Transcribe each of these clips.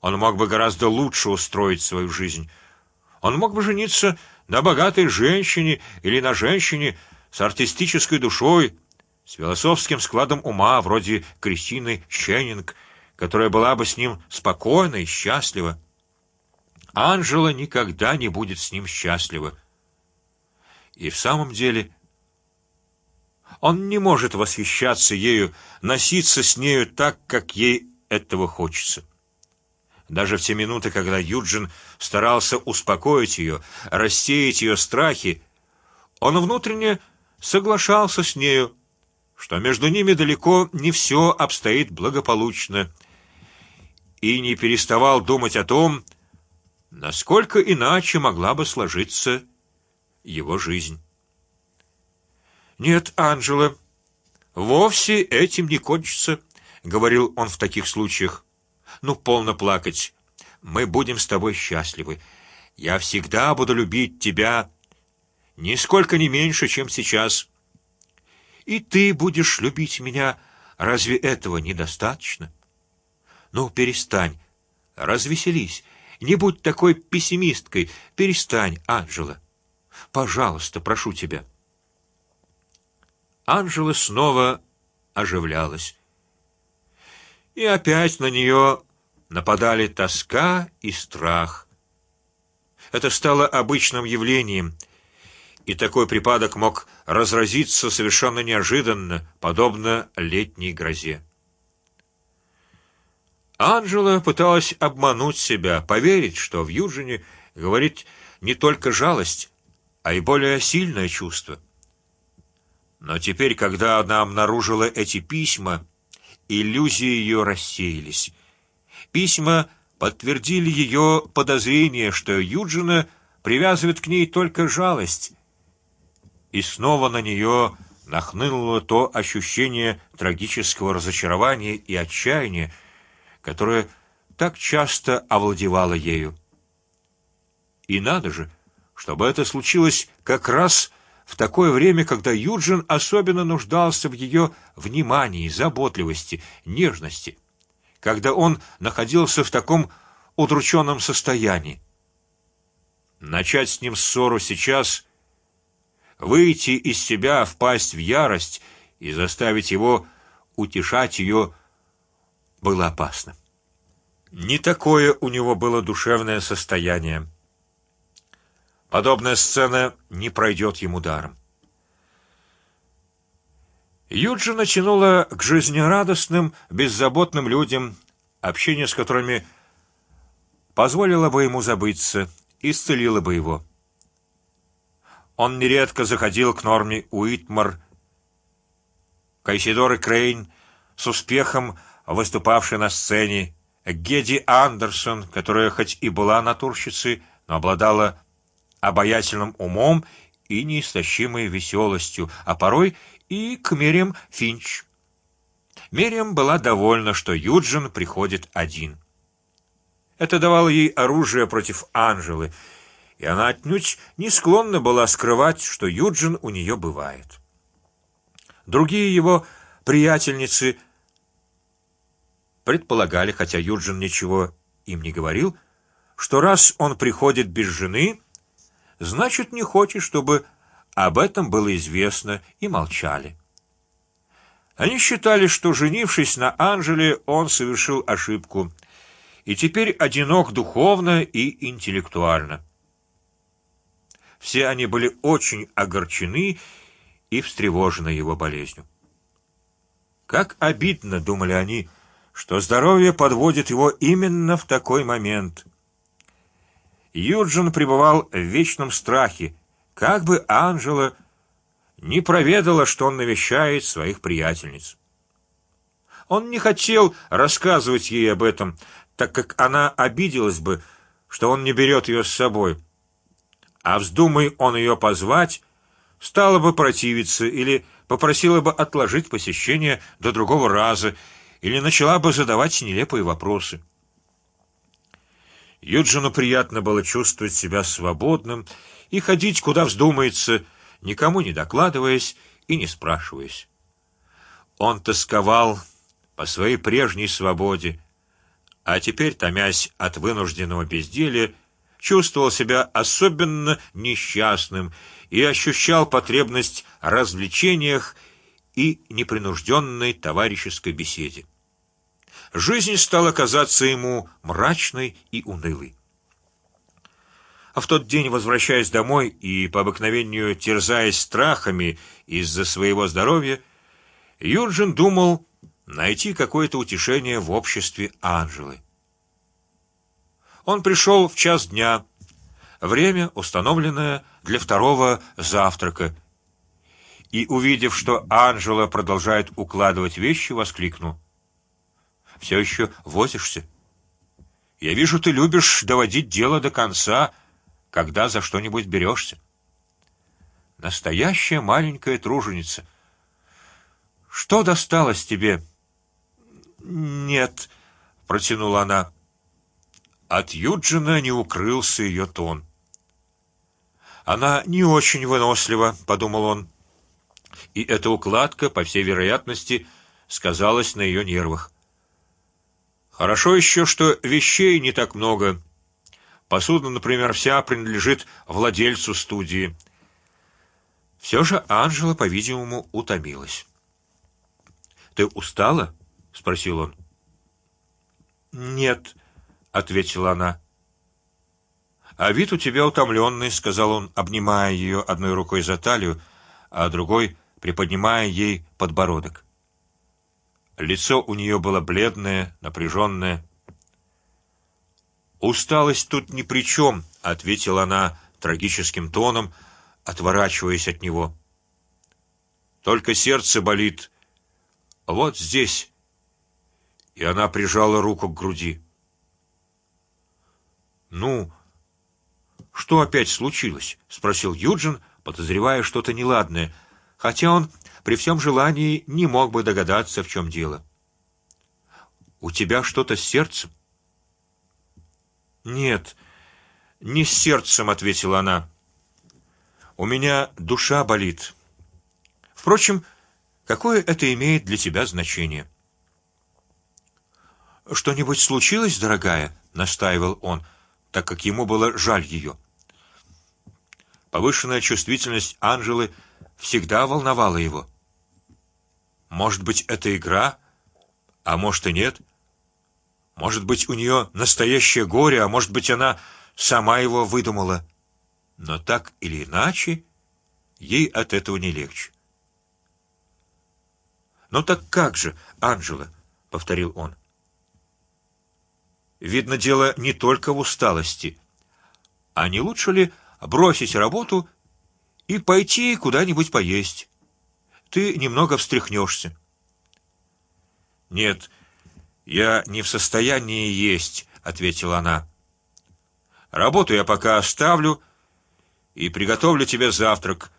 Он мог бы гораздо лучше устроить свою жизнь. Он мог бы жениться на богатой женщине или на женщине с артистической душой, с философским складом ума, вроде Кристины Ченнинг, которая была бы с ним спокойна и счастлива. Анжела никогда не будет с ним счастлива. И в самом деле он не может восхищаться ею, носиться с нею так, как ей этого хочется. Даже в те минуты, когда Юджин старался успокоить ее, рассеять ее страхи, он внутренне соглашался с нею, что между ними далеко не все обстоит благополучно, и не переставал думать о том, насколько иначе могла бы сложиться его жизнь. Нет, Анжела, вовсе этим не кончится, говорил он в таких случаях. Ну, полно плакать. Мы будем с тобой счастливы. Я всегда буду любить тебя, нисколько не меньше, чем сейчас. И ты будешь любить меня. Разве этого недостаточно? Ну, перестань, развеселись, не будь такой пессимисткой. Перестань, Анжела. Пожалуйста, прошу тебя. Анжела снова оживлялась, и опять на нее нападали тоска и страх. Это стало обычным явлением, и такой припадок мог разразиться совершенно неожиданно, подобно летней грозе. Анжела пыталась обмануть себя, поверить, что в Юджине говорит не только жалость, а и более сильное чувство. Но теперь, когда она обнаружила эти письма, иллюзии ее рассеялись. Письма подтвердили ее подозрение, что Юджина привязывает к ней только жалость, и снова на нее нахлынуло то ощущение трагического разочарования и отчаяния, которое так часто овладевало ею. И надо же, чтобы это случилось как раз в такое время, когда Юджин особенно нуждался в ее внимании, заботливости, нежности, когда он находился в таком удрученном состоянии. Начать с ним ссору сейчас, выйти из себя, впасть в ярость и заставить его утешать ее было опасно. Не такое у него было душевное состояние. Подобная сцена не пройдет ему даром. Юджина тянула к жизнерадостным, беззаботным людям, общение с которыми позволило бы ему забыться, исцелило бы его. Он нередко заходил к Норме Уитмар, Кайсидор и Крейн, с успехом выступавший на сцене, Геди Андерсон, которая хоть и была натурщицей, но обладала обаятельным умом и неистощимой веселостью, а порой и к Мериам Финч. Мериам была довольна, что Юджин приходит один. Это давало ей оружие против Анжелы, и она отнюдь не склонна была скрывать, что Юджин у нее бывает. Другие его приятельницы предполагали, хотя Юджин ничего им не говорил, что раз он приходит без жены, значит не хочет, чтобы об этом было известно, и молчали. Они считали, что женившись на Анжеле, он совершил ошибку и теперь одинок духовно и интеллектуально. Все они были очень огорчены и встревожены его болезнью. Как обидно, думали они, что здоровье подводит его именно в такой момент. Юджин пребывал в вечном страхе, как бы Анжела не проведала, что он навещает своих приятельниц. Он не хотел рассказывать ей об этом, так как она обиделась бы, что он не берет ее с собой. А вздумай он ее позвать, стала бы противиться или попросила бы отложить посещение до другого раза, или начала бы задавать нелепые вопросы. Юджину приятно было чувствовать себя свободным и ходить куда вздумается, никому не докладываясь и не спрашиваясь. Он тосковал по своей прежней свободе, а теперь, томясь от вынужденного безделия, чувствовал себя особенно несчастным и ощущал потребность в развлечениях и непринужденной товарищеской беседе. Жизнь стала казаться ему мрачной и унылой. А в тот день, возвращаясь домой и по обыкновению терзаясь страхами из-за своего здоровья, Юджин думал найти какое-то утешение в обществе Анжелы. Он пришел в час дня, время установленное для второго завтрака, и увидев, что Анжела продолжает укладывать вещи, воскликнул: "Все еще возишься? Я вижу, ты любишь доводить дело до конца, когда за что-нибудь берешься. Настоящая маленькая труженица. Что досталось тебе?" Нет, протянула она. От Юджина не укрылся ее тон. Она не очень вынослива, подумал он, и эта укладка, по всей вероятности, сказалась на ее нервах. Хорошо еще, что вещей не так много. Посуда, например, вся принадлежит владельцу студии. Все же Анжела, по-видимому, утомилась. Ты устала? – спросил он. Нет, ответила она. А вид у тебя утомленный, сказал он, обнимая ее одной рукой за талию, а другой приподнимая ей подбородок. Лицо у нее было бледное, напряженное. Усталость тут ни при чем, ответила она трагическим тоном, отворачиваясь от него. Только сердце болит. Вот здесь. И она прижала руку к груди. Ну, что опять случилось? – спросил Юджин, подозревая что-то неладное, хотя он при всем желании не мог бы догадаться, в чем дело. У тебя что-то с сердцем? Нет, не сердцем, ответила она. У меня душа болит. Впрочем, какое это имеет для тебя значение? Что-нибудь случилось, дорогая? настаивал он так как ему было жаль ее. Повышенная чувствительность Анжелы всегда волновала его. Может быть, это игра, а может и нет. Может быть, у нее настоящее горе, а может быть, она сама его выдумала. Но так или иначе, ей от этого не легче. Но «Ну так как же, Анжела? повторил он. Видно, дело не только в усталости. А не лучше ли бросить работу и пойти куда-нибудь поесть? Ты немного встряхнешься. Нет, я не в состоянии есть, ответила она. Работу я пока оставлю и приготовлю тебе завтрак,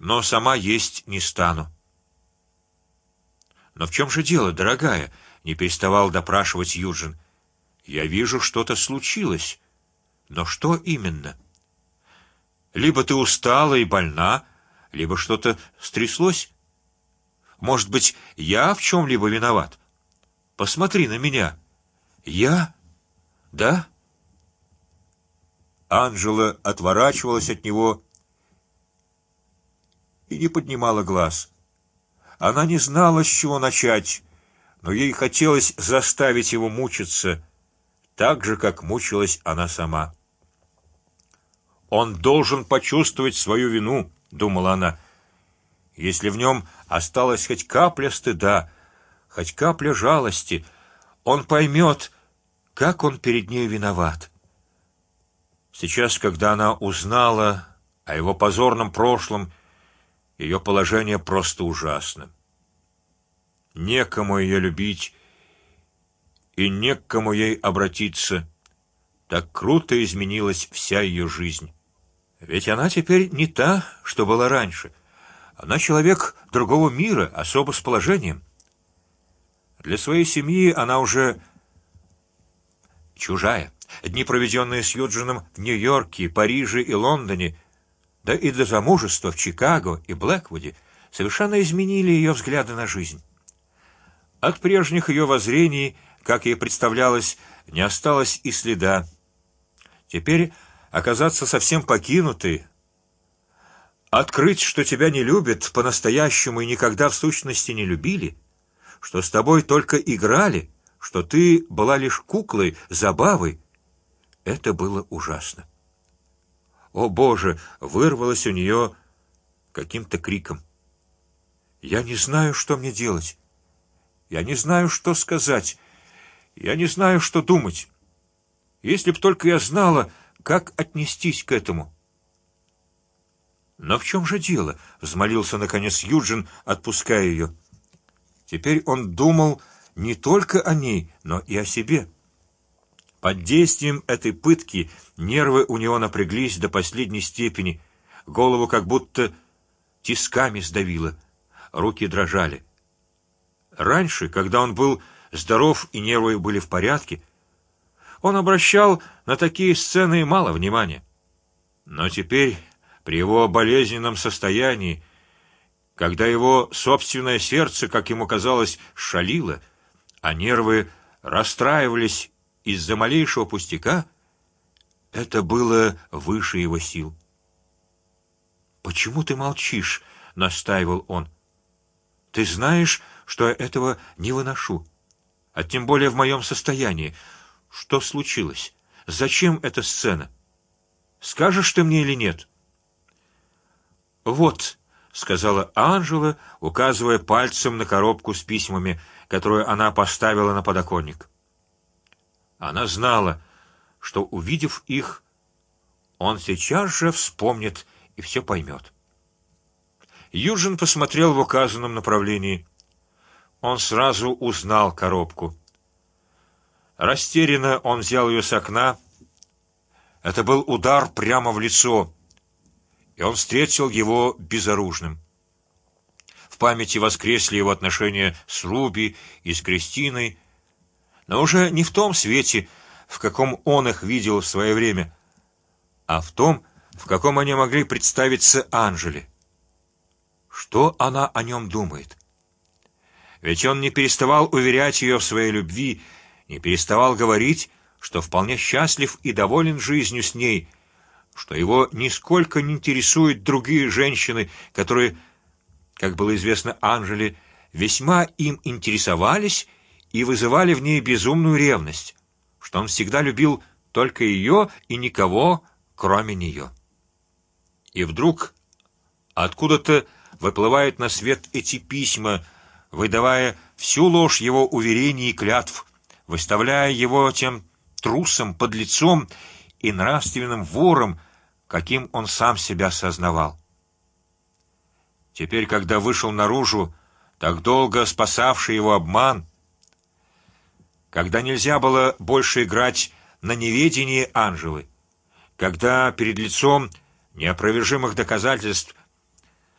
но сама есть не стану. Но в чем же дело, дорогая? Не переставал допрашивать Юджин. Я вижу, что-то случилось, но что именно? Либо ты устала и больна, либо что-то стряслось. Может быть, я в чем-либо виноват? Посмотри на меня. Я, да? Анжела отворачивалась от него и не поднимала глаз. Она не знала, с чего начать, но ей хотелось заставить его мучиться так же, как мучилась она сама. Он должен почувствовать свою вину, думала она. Если в нем осталась хоть капля стыда, хоть капля жалости, он поймет, как он перед ней виноват. Сейчас, когда она узнала о его позорном прошлом, ее положение просто ужасно. Некому ее любить и не к кому ей обратиться. Так круто изменилась вся ее жизнь. Ведь она теперь не та, что была раньше. Она человек другого мира, особо с положением. Для своей семьи она уже чужая. Дни, проведенные с Юджином в Нью-Йорке, Париже и Лондоне, да и до замужества в Чикаго и Блэквуде, совершенно изменили ее взгляды на жизнь. От прежних ее воззрений как ей представлялось, не осталось и следа. Теперь оказаться совсем покинутой, открыть, что тебя не любят по-настоящему и никогда в сущности не любили, что с тобой только играли, что ты была лишь куклой, забавой, это было ужасно. О Боже! Вырвалось у нее каким-то криком. Я не знаю, что мне делать. Я не знаю, что сказать. Я не знаю, что думать. Если б только я знала, как отнестись к этому. Но в чем же дело? взмолился наконец Юджин, отпуская ее. Теперь он думал не только о ней, но и о себе. Под действием этой пытки нервы у него напряглись до последней степени, голову как будто тисками сдавило, руки дрожали. Раньше, когда он был здоров и нервы были в порядке, он обращал на такие сцены мало внимания. Но теперь, при его болезненном состоянии, когда его собственное сердце, как ему казалось, шалило, а нервы расстраивались из-за малейшего пустяка, это было выше его сил. Почему ты молчишь? настаивал он. Ты знаешь, что я этого не выношу, а тем более в моем состоянии. Что случилось? Зачем эта сцена? Скажешь ты мне или нет? Вот, сказала Анжела, указывая пальцем на коробку с письмами, которую она поставила на подоконник. Она знала, что увидев их, он сейчас же вспомнит и все поймет. Юджин посмотрел в указанном направлении. Он сразу узнал коробку. Растерянно он взял ее с окна. Это был удар прямо в лицо, и он встретил его безоружным. В памяти воскресли его отношения с Руби и с Кристиной, но уже не в том свете, в каком он их видел в свое время, а в том, в каком они могли представиться Анжели. Что она о нем думает? Ведь он не переставал уверять ее в своей любви, не переставал говорить, что вполне счастлив и доволен жизнью с ней, что его нисколько не интересуют другие женщины, которые, как было известно Анжели, весьма им интересовались и вызывали в ней безумную ревность, что он всегда любил только ее и никого, кроме нее. И вдруг откуда-то выплывают на свет эти письма, выдавая всю ложь его уверений и клятв, выставляя его тем трусом, под лицом и нравственным вором, каким он сам себя сознавал. Теперь, когда вышел наружу, так долго спасавший его обман, когда нельзя было больше играть на неведении Анжелы, когда перед лицом неопровержимых доказательств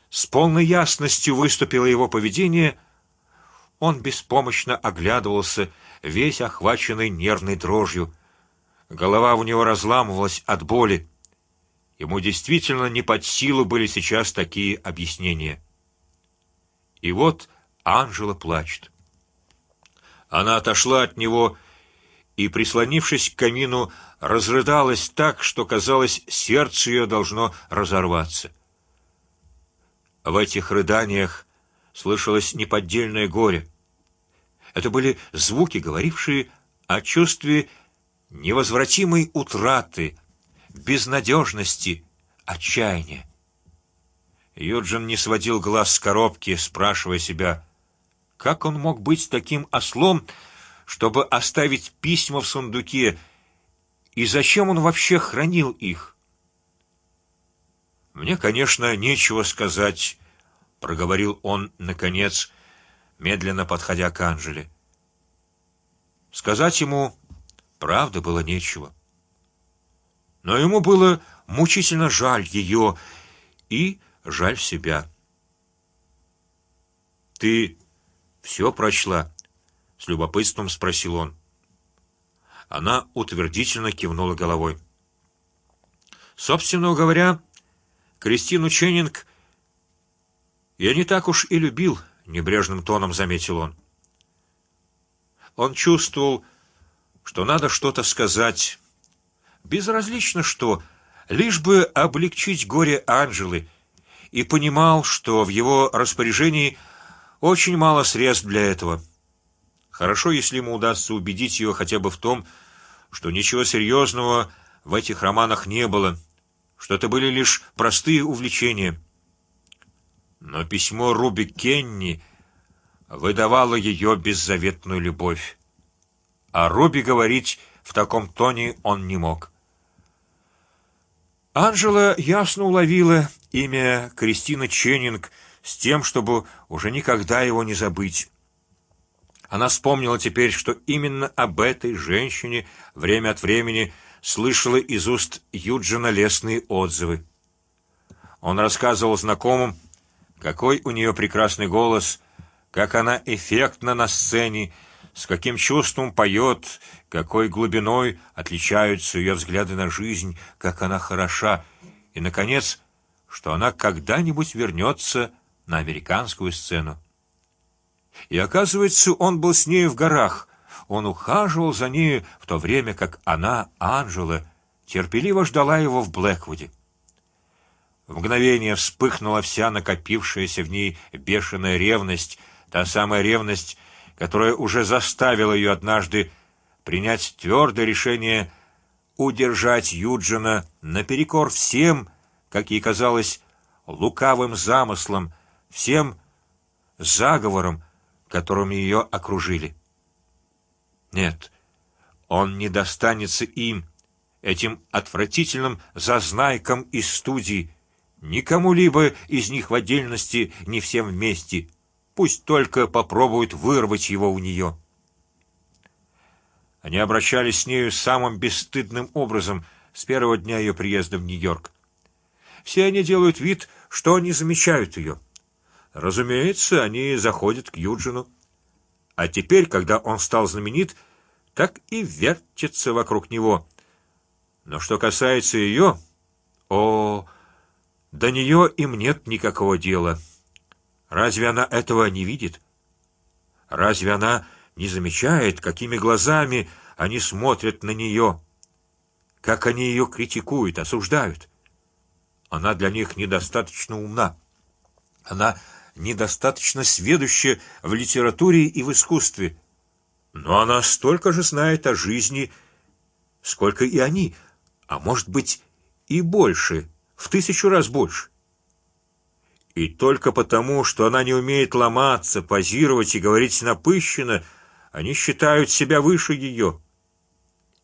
с полной ясностью выступило его поведение, он беспомощно оглядывался, весь охваченный нервной дрожью. Голова у него разламывалась от боли. Ему действительно не под силу были сейчас такие объяснения. И вот Анжела плачет. Она отошла от него и, прислонившись к камину, разрыдалась так, что казалось, сердце ее должно разорваться. В этих рыданиях слышалось неподдельное горе. Это были звуки, говорившие о чувстве невозвратимой утраты, безнадежности, отчаяния. Юджин не сводил глаз с коробки, спрашивая себя, как он мог быть таким ослом, чтобы оставить письма в сундуке, и зачем он вообще хранил их? Мне, конечно, нечего сказать, проговорил он наконец, медленно подходя к Анжеле. Сказать ему правда было нечего, но ему было мучительно жаль ее и жаль себя. Ты все прочла? С любопытством спросил он. Она утвердительно кивнула головой. Собственно говоря, Кристину Ченнинг я не так уж и любил, небрежным тоном заметил он. Он чувствовал, что надо что-то сказать, безразлично что, лишь бы облегчить горе Анжелы, и понимал, что в его распоряжении очень мало средств для этого. Хорошо, если ему удастся убедить ее хотя бы в том, что ничего серьезного в этих романах не было, что это были лишь простые увлечения. Но письмо Руби Кенни выдавало ее беззаветную любовь, а Руби говорить в таком тоне он не мог. Анжела ясно уловила имя Кристины Ченнинг с тем, чтобы уже никогда его не забыть. Она вспомнила теперь, что именно об этой женщине время от времени слышала из уст Юджина лестные отзывы. Он рассказывал знакомым, какой у нее прекрасный голос, как она эффектна на сцене, с каким чувством поет, какой глубиной отличаются ее взгляды на жизнь, как она хороша, и, наконец, что она когда-нибудь вернется на американскую сцену. И оказывается, он был с ней в горах. Он ухаживал за ней в то время, как она, Анжела, терпеливо ждала его в Блэквуде. В мгновение вспыхнула вся накопившаяся в ней бешеная ревность, та самая ревность, которая уже заставила ее однажды принять твердое решение удержать Юджина наперекор всем, как ей казалось, лукавым замыслам, всем заговорам, которыми ее окружили. Нет, он не достанется им, этим отвратительным зазнайкам из студии, никому либо из них в отдельности, не всем вместе. Пусть только попробуют вырвать его у нее. Они обращались с нею самым бесстыдным образом с первого дня ее приезда в Нью-Йорк. Все они делают вид, что не замечают ее. Разумеется, они заходят к Юджину, а теперь, когда он стал знаменит, так и вертятся вокруг него. Но что касается ее, о, до нее им нет никакого дела. Разве она этого не видит? Разве она не замечает, какими глазами они смотрят на нее, как они ее критикуют, осуждают? Она для них недостаточно умна. Она недостаточно сведущая в литературе и в искусстве, но она столько же знает о жизни, сколько и они, а может быть и больше, в тысячу раз больше. И только потому, что она не умеет ломаться, позировать и говорить напыщенно, они считают себя выше ее.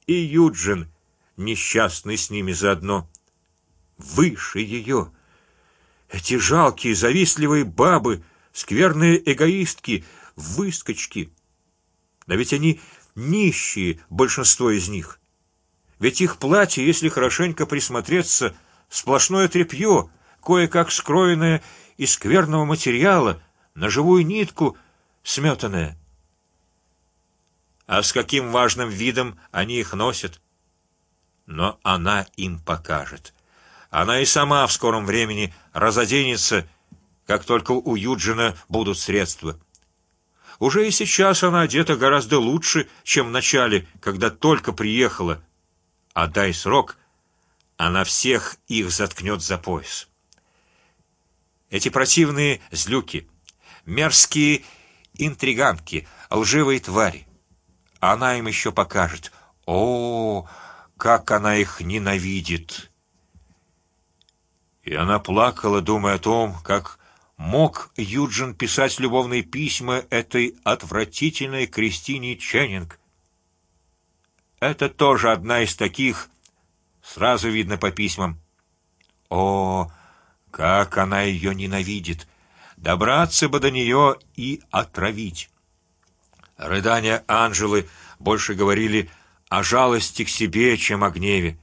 И Юджин несчастный с ними заодно, выше ее. Эти жалкие, завистливые бабы, скверные эгоистки, выскочки. Да ведь они нищие, большинство из них. Ведь их платье, если хорошенько присмотреться, сплошное тряпье, кое-как скроенное из скверного материала, на живую нитку сметанное. А с каким важным видом они их носят? Но она им покажет. Она и сама в скором времени разоденется, как только у Юджина будут средства. Уже и сейчас она одета гораздо лучше, чем в начале, когда только приехала. А дай срок, она всех их заткнет за пояс. Эти противные злюки, мерзкие интриганки, лживые твари. Она им еще покажет. О, как она их ненавидит! И она плакала, думая о том, как мог Юджин писать любовные письма этой отвратительной Кристине Ченнинг. Это тоже одна из таких, сразу видно по письмам. О, как она ее ненавидит! Добраться бы до нее и отравить. Рыдания Анжелы больше говорили о жалости к себе, чем о гневе.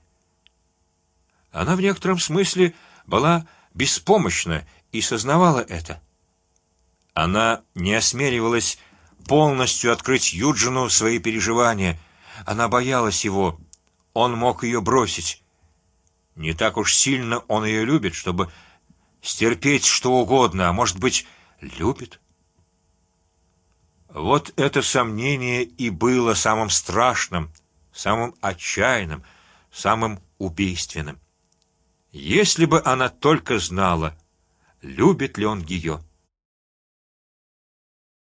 Она в некотором смысле была беспомощна и сознавала это. Она не осмеливалась полностью открыть Юджину свои переживания. Она боялась его. Он мог ее бросить. Не так уж сильно он ее любит, чтобы стерпеть что угодно, а может быть любит. Вот это сомнение и было самым страшным, самым отчаянным, самым убийственным. Если бы она только знала, любит ли он ее.